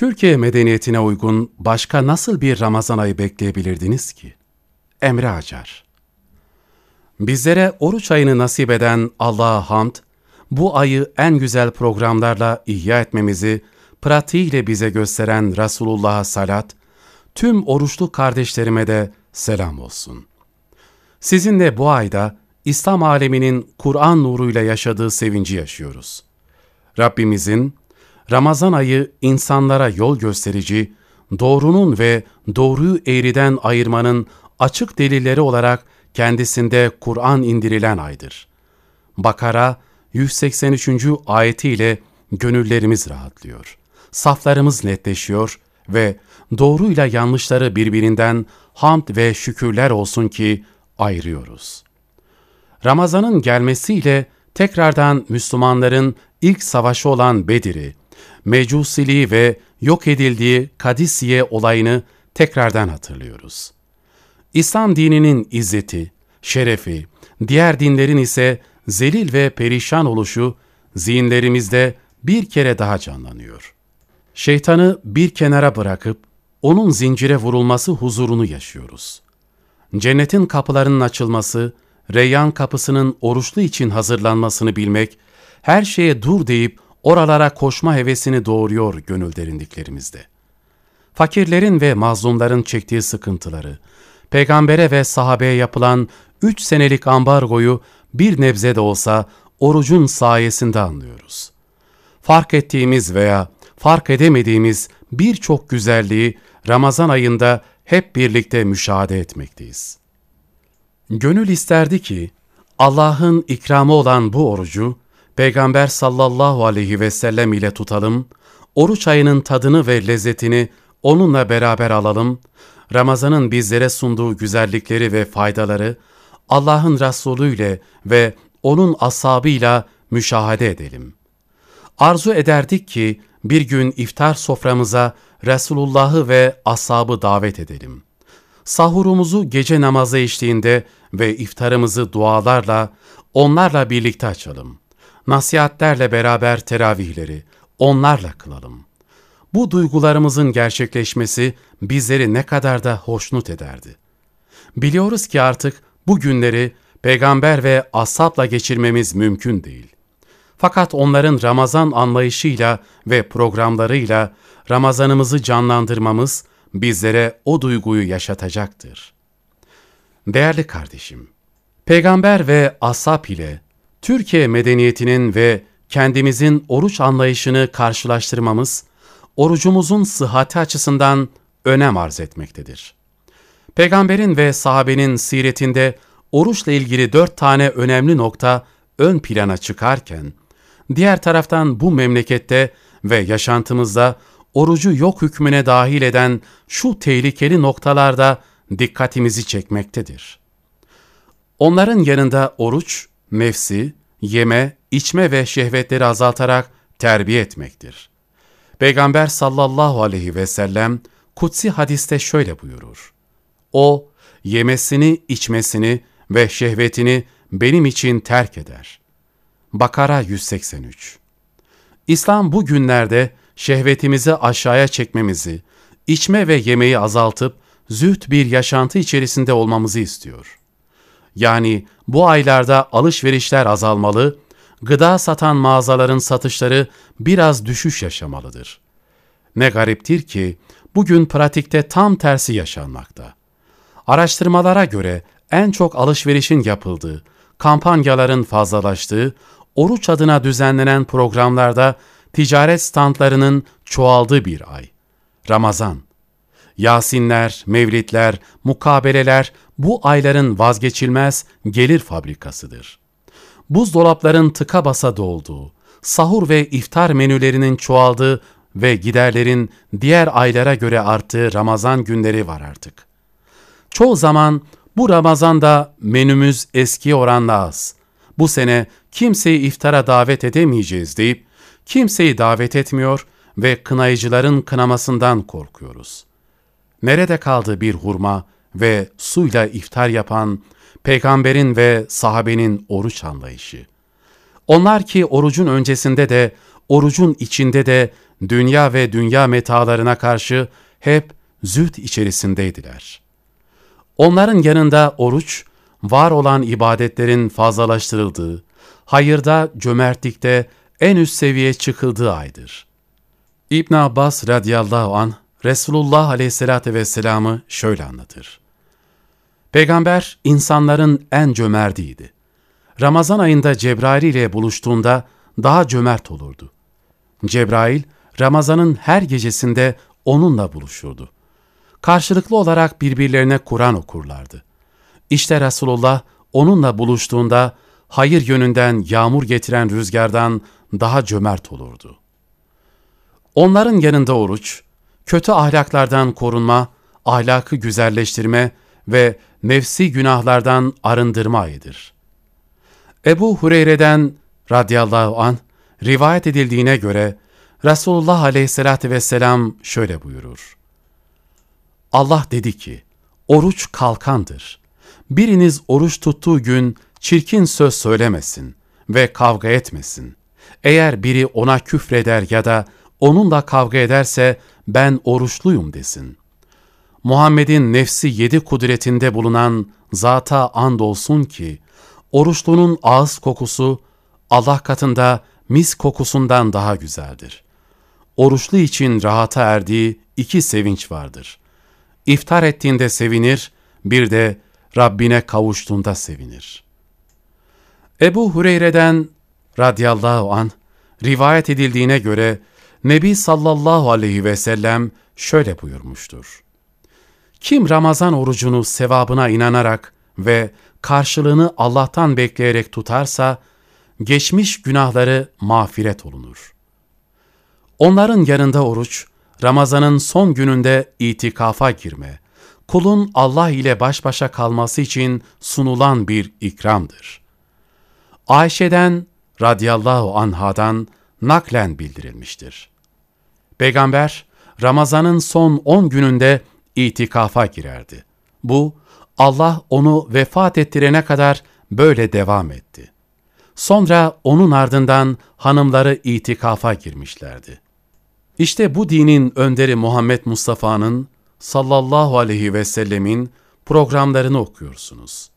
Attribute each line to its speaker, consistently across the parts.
Speaker 1: Türkiye medeniyetine uygun başka nasıl bir Ramazan ayı bekleyebilirdiniz ki? Emre Acar Bizlere oruç ayını nasip eden Allah'a hamd, bu ayı en güzel programlarla ihya etmemizi pratiğiyle bize gösteren Resulullah'a salat, tüm oruçlu kardeşlerime de selam olsun. Sizinle bu ayda İslam aleminin Kur'an nuruyla yaşadığı sevinci yaşıyoruz. Rabbimizin Ramazan ayı insanlara yol gösterici, doğrunun ve doğruyu eğriden ayırmanın açık delilleri olarak kendisinde Kur'an indirilen aydır. Bakara 183. ayetiyle gönüllerimiz rahatlıyor. Saflarımız netleşiyor ve doğruyla yanlışları birbirinden hamd ve şükürler olsun ki ayırıyoruz. Ramazanın gelmesiyle tekrardan Müslümanların ilk savaşı olan Bedir'i, mecusiliği ve yok edildiği Kadisiye olayını tekrardan hatırlıyoruz. İslam dininin izzeti, şerefi, diğer dinlerin ise zelil ve perişan oluşu zihinlerimizde bir kere daha canlanıyor. Şeytanı bir kenara bırakıp onun zincire vurulması huzurunu yaşıyoruz. Cennetin kapılarının açılması, Reyyan kapısının oruçlu için hazırlanmasını bilmek, her şeye dur deyip oralara koşma hevesini doğuruyor gönül derinliklerimizde. Fakirlerin ve mazlumların çektiği sıkıntıları, peygambere ve sahabeye yapılan üç senelik ambargoyu bir nebze de olsa orucun sayesinde anlıyoruz. Fark ettiğimiz veya fark edemediğimiz birçok güzelliği Ramazan ayında hep birlikte müşahede etmekteyiz. Gönül isterdi ki Allah'ın ikramı olan bu orucu Peygamber sallallahu aleyhi ve sellem ile tutalım, oruç ayının tadını ve lezzetini onunla beraber alalım, Ramazan'ın bizlere sunduğu güzellikleri ve faydaları Allah'ın Resulü ile ve onun ashabıyla müşahede edelim. Arzu ederdik ki bir gün iftar soframıza Resulullah'ı ve ashabı davet edelim. Sahurumuzu gece namazı eşliğinde ve iftarımızı dualarla, onlarla birlikte açalım. Nasihatlerle beraber teravihleri, onlarla kılalım. Bu duygularımızın gerçekleşmesi bizleri ne kadar da hoşnut ederdi. Biliyoruz ki artık bu günleri peygamber ve ashabla geçirmemiz mümkün değil. Fakat onların Ramazan anlayışıyla ve programlarıyla Ramazanımızı canlandırmamız bizlere o duyguyu yaşatacaktır. Değerli kardeşim, peygamber ve ashab ile Türkiye medeniyetinin ve kendimizin oruç anlayışını karşılaştırmamız, orucumuzun sıhhati açısından önem arz etmektedir. Peygamberin ve sahabenin siretinde oruçla ilgili dört tane önemli nokta ön plana çıkarken, diğer taraftan bu memlekette ve yaşantımızda orucu yok hükmüne dahil eden şu tehlikeli noktalarda dikkatimizi çekmektedir. Onların yanında oruç, nefsi, yeme, içme ve şehvetleri azaltarak terbiye etmektir. Peygamber sallallahu aleyhi ve sellem kutsi hadiste şöyle buyurur. O, yemesini, içmesini ve şehvetini benim için terk eder. Bakara 183 İslam bu günlerde şehvetimizi aşağıya çekmemizi, içme ve yemeği azaltıp züht bir yaşantı içerisinde olmamızı istiyor. Yani bu aylarda alışverişler azalmalı, gıda satan mağazaların satışları biraz düşüş yaşamalıdır. Ne gariptir ki bugün pratikte tam tersi yaşanmakta. Araştırmalara göre en çok alışverişin yapıldığı, kampanyaların fazlalaştığı, oruç adına düzenlenen programlarda ticaret standlarının çoğaldığı bir ay. Ramazan. Yasinler, mevlitler, mukabeleler bu ayların vazgeçilmez gelir fabrikasıdır. Buzdolapların tıka basa dolduğu, sahur ve iftar menülerinin çoğaldığı ve giderlerin diğer aylara göre arttığı Ramazan günleri var artık. Çoğu zaman bu Ramazan'da menümüz eski oranla az. Bu sene kimseyi iftara davet edemeyeceğiz deyip kimseyi davet etmiyor ve kınayıcıların kınamasından korkuyoruz. Nerede kaldı bir hurma ve suyla iftar yapan peygamberin ve sahabenin oruç anlayışı? Onlar ki orucun öncesinde de orucun içinde de dünya ve dünya metalarına karşı hep züht içerisindeydiler. Onların yanında oruç, var olan ibadetlerin fazlalaştırıldığı, hayırda, cömertlikte en üst seviye çıkıldığı aydır. İbn Abbas radıyallahu an Resulullah aleyhissalatü vesselam'ı şöyle anlatır. Peygamber insanların en cömertiydi. Ramazan ayında Cebrail ile buluştuğunda daha cömert olurdu. Cebrail, Ramazan'ın her gecesinde onunla buluşurdu. Karşılıklı olarak birbirlerine Kur'an okurlardı. İşte Resulullah onunla buluştuğunda hayır yönünden yağmur getiren rüzgardan daha cömert olurdu. Onların yanında oruç, kötü ahlaklardan korunma, ahlakı güzelleştirme ve nefsi günahlardan arındırma ayıdır. Ebu Hureyre'den radıyallahu an rivayet edildiğine göre Resulullah aleyhissalatü vesselam şöyle buyurur. Allah dedi ki, oruç kalkandır. Biriniz oruç tuttuğu gün çirkin söz söylemesin ve kavga etmesin. Eğer biri ona küfreder ya da onunla kavga ederse ben oruçluyum desin. Muhammed'in nefsi yedi kudretinde bulunan zata andolsun ki, oruçlunun ağız kokusu Allah katında mis kokusundan daha güzeldir. Oruçlu için rahata erdiği iki sevinç vardır. İftar ettiğinde sevinir, bir de Rabbine kavuştuğunda sevinir. Ebu Hureyre'den radıyallahu an rivayet edildiğine göre Nebi sallallahu aleyhi ve sellem şöyle buyurmuştur. Kim Ramazan orucunu sevabına inanarak ve karşılığını Allah'tan bekleyerek tutarsa, geçmiş günahları mağfiret olunur. Onların yanında oruç, Ramazan'ın son gününde itikafa girme, kulun Allah ile baş başa kalması için sunulan bir ikramdır. Ayşe'den radıyallahu anhadan naklen bildirilmiştir. Peygamber, Ramazan'ın son 10 gününde itikafa girerdi. Bu, Allah onu vefat ettirene kadar böyle devam etti. Sonra onun ardından hanımları itikafa girmişlerdi. İşte bu dinin önderi Muhammed Mustafa'nın sallallahu aleyhi ve sellemin programlarını okuyorsunuz.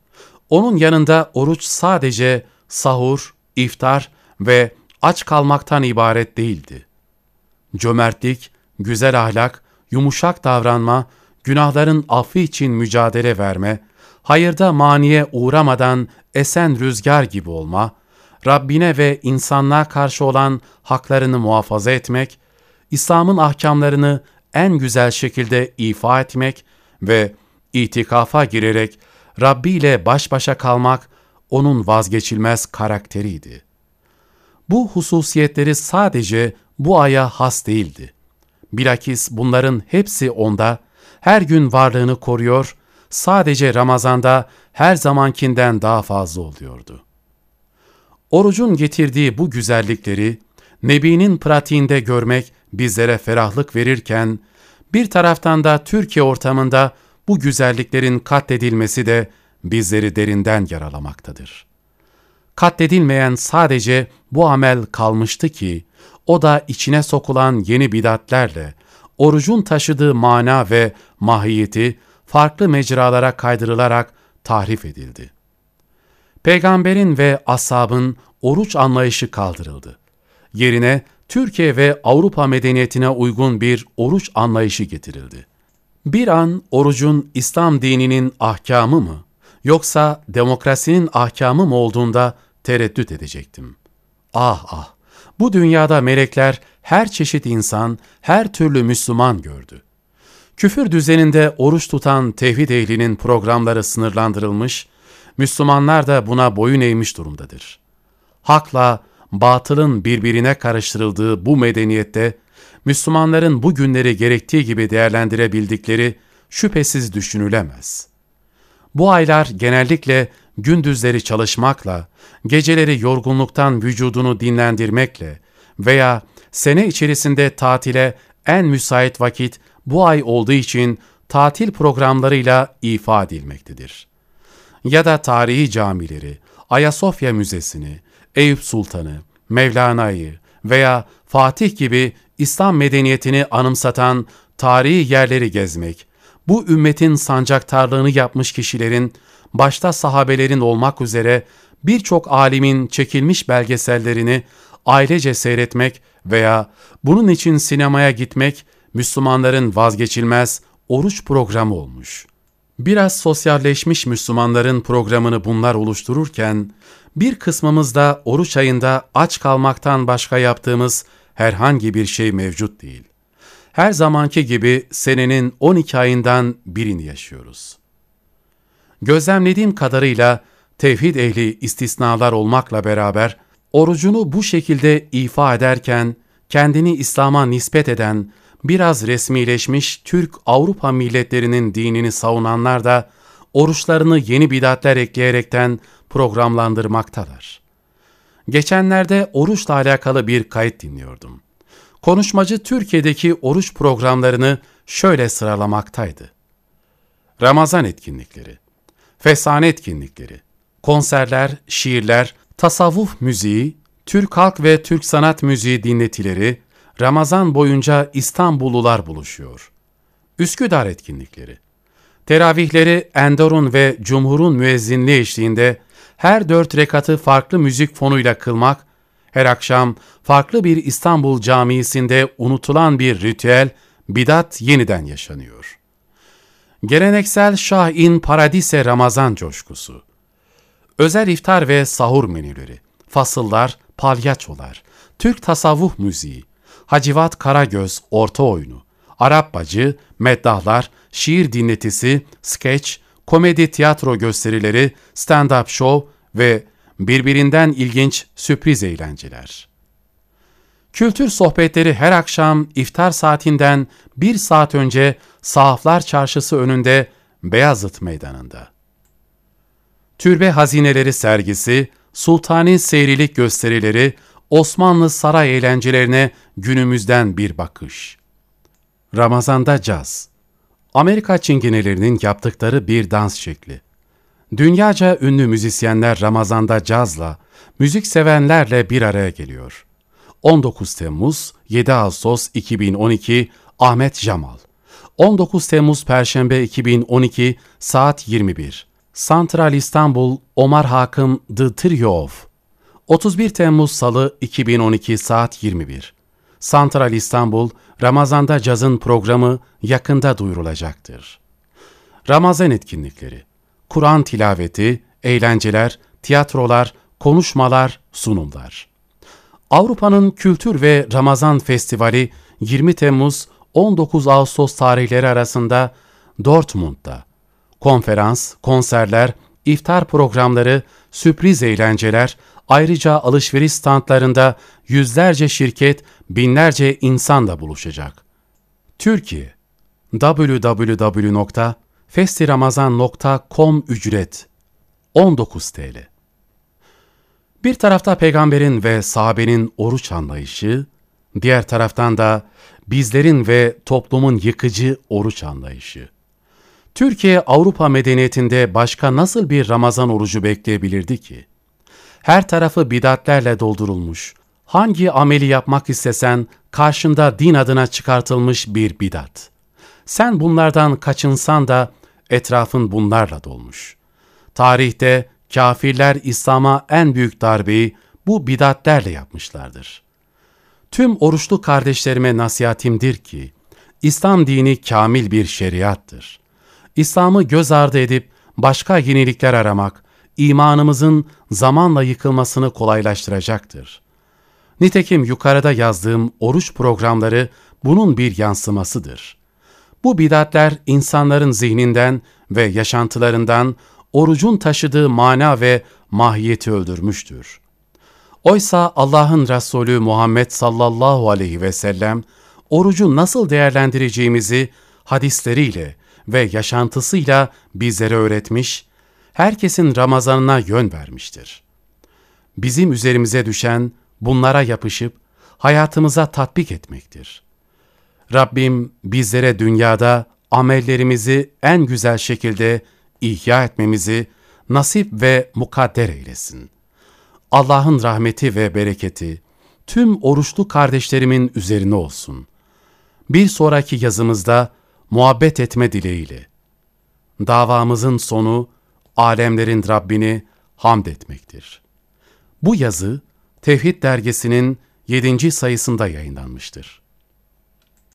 Speaker 1: Onun yanında oruç sadece sahur, iftar ve aç kalmaktan ibaret değildi. Cömertlik, güzel ahlak, yumuşak davranma, günahların affı için mücadele verme, hayırda maniye uğramadan esen rüzgar gibi olma, Rabbine ve insanlığa karşı olan haklarını muhafaza etmek, İslam'ın ahkamlarını en güzel şekilde ifa etmek ve itikafa girerek Rabbi ile baş başa kalmak onun vazgeçilmez karakteriydi. Bu hususiyetleri sadece bu aya has değildi. Bilakis bunların hepsi onda her gün varlığını koruyor, sadece Ramazan'da her zamankinden daha fazla oluyordu. Orucun getirdiği bu güzellikleri Nebi'nin pratiğinde görmek bizlere ferahlık verirken, bir taraftan da Türkiye ortamında bu güzelliklerin katledilmesi de bizleri derinden yaralamaktadır. Katledilmeyen sadece bu amel kalmıştı ki, o da içine sokulan yeni bidatlerle, orucun taşıdığı mana ve mahiyeti farklı mecralara kaydırılarak tahrif edildi. Peygamberin ve ashabın oruç anlayışı kaldırıldı. Yerine Türkiye ve Avrupa medeniyetine uygun bir oruç anlayışı getirildi. Bir an orucun İslam dininin ahkamı mı yoksa demokrasinin ahkamı mı olduğunda tereddüt edecektim. Ah ah, bu dünyada melekler her çeşit insan, her türlü Müslüman gördü. Küfür düzeninde oruç tutan tevhid ehlinin programları sınırlandırılmış, Müslümanlar da buna boyun eğmiş durumdadır. Hakla, batılın birbirine karıştırıldığı bu medeniyette, Müslümanların bu günleri gerektiği gibi değerlendirebildikleri şüphesiz düşünülemez. Bu aylar genellikle gündüzleri çalışmakla, geceleri yorgunluktan vücudunu dinlendirmekle veya sene içerisinde tatile en müsait vakit bu ay olduğu için tatil programlarıyla ifa edilmektedir. Ya da tarihi camileri, Ayasofya Müzesi'ni, Eyüp Sultan'ı, Mevlana'yı veya Fatih gibi İslam medeniyetini anımsatan tarihi yerleri gezmek, bu ümmetin sancaktarlığını yapmış kişilerin, başta sahabelerin olmak üzere birçok alimin çekilmiş belgesellerini ailece seyretmek veya bunun için sinemaya gitmek Müslümanların vazgeçilmez oruç programı olmuş. Biraz sosyalleşmiş Müslümanların programını bunlar oluştururken, bir kısmımız da oruç ayında aç kalmaktan başka yaptığımız herhangi bir şey mevcut değil. Her zamanki gibi senenin 12 ayından birini yaşıyoruz. Gözlemlediğim kadarıyla tevhid ehli istisnalar olmakla beraber orucunu bu şekilde ifa ederken kendini İslam'a nispet eden biraz resmileşmiş Türk-Avrupa milletlerinin dinini savunanlar da oruçlarını yeni bidatler ekleyerekten programlandırmaktalar. Geçenlerde oruçla alakalı bir kayıt dinliyordum. Konuşmacı Türkiye'deki oruç programlarını şöyle sıralamaktaydı. Ramazan etkinlikleri, fesane etkinlikleri, konserler, şiirler, tasavvuf müziği, Türk halk ve Türk sanat müziği dinletileri, Ramazan boyunca İstanbullular buluşuyor. Üsküdar etkinlikleri. Teravihleri Endor'un ve Cumhur'un müezzinliği eşliğinde her dört rekatı farklı müzik fonuyla kılmak, her akşam farklı bir İstanbul camisinde unutulan bir ritüel, bidat yeniden yaşanıyor. Geleneksel Şah-in Paradise Ramazan coşkusu. Özel iftar ve sahur menüleri, fasıllar, palyaçolar, Türk tasavvuf müziği, Hacivat Karagöz orta oyunu, Arap bacı, meddahlar, şiir dinletisi, skeç, komedi tiyatro gösterileri, stand-up show ve birbirinden ilginç sürpriz eğlenceler. Kültür sohbetleri her akşam iftar saatinden bir saat önce Sahaflar Çarşısı önünde Beyazıt Meydanı'nda. Türbe hazineleri sergisi, sultani seyrilik gösterileri, Osmanlı saray eğlencelerine günümüzden bir bakış. Ramazanda caz. Amerika çingenelerinin yaptıkları bir dans şekli. Dünyaca ünlü müzisyenler Ramazanda cazla, müzik sevenlerle bir araya geliyor. 19 Temmuz 7 Ağustos 2012 Ahmet Jamal. 19 Temmuz Perşembe 2012 saat 21 Santral İstanbul Omar Hakım The Trio of. 31 Temmuz Salı 2012 saat 21 Santral İstanbul Ramazan'da cazın programı yakında duyurulacaktır. Ramazan etkinlikleri Kur'an tilaveti, eğlenceler, tiyatrolar, konuşmalar, sunumlar. Avrupa'nın Kültür ve Ramazan Festivali 20 Temmuz 19 Ağustos tarihleri arasında Dortmund'da konferans, konserler, iftar programları, sürpriz eğlenceler, ayrıca alışveriş standlarında yüzlerce şirket, binlerce insan da buluşacak. Türkiye www.festiramazan.com ücret 19 TL Bir tarafta peygamberin ve sahabenin oruç anlayışı, diğer taraftan da bizlerin ve toplumun yıkıcı oruç anlayışı. Türkiye Avrupa medeniyetinde başka nasıl bir Ramazan orucu bekleyebilirdi ki? Her tarafı bidatlerle doldurulmuş. Hangi ameli yapmak istesen karşında din adına çıkartılmış bir bidat. Sen bunlardan kaçınsan da etrafın bunlarla dolmuş. Tarihte kafirler İslam'a en büyük darbeyi bu bidatlerle yapmışlardır. Tüm oruçlu kardeşlerime nasihatimdir ki, İslam dini kamil bir şeriattır. İslam'ı göz ardı edip başka yenilikler aramak, imanımızın zamanla yıkılmasını kolaylaştıracaktır. Nitekim yukarıda yazdığım oruç programları bunun bir yansımasıdır. Bu bidatler insanların zihninden ve yaşantılarından orucun taşıdığı mana ve mahiyeti öldürmüştür. Oysa Allah'ın Resulü Muhammed sallallahu aleyhi ve sellem orucu nasıl değerlendireceğimizi hadisleriyle ve yaşantısıyla bizlere öğretmiş, herkesin Ramazanına yön vermiştir. Bizim üzerimize düşen bunlara yapışıp hayatımıza tatbik etmektir. Rabbim bizlere dünyada amellerimizi en güzel şekilde ihya etmemizi nasip ve mukadder eylesin. Allah'ın rahmeti ve bereketi, tüm oruçlu kardeşlerimin üzerine olsun. Bir sonraki yazımızda muhabbet etme dileğiyle. Davamızın sonu alemlerin Rabbini hamd etmektir. Bu yazı Tevhid dergisinin 7. sayısında yayınlanmıştır.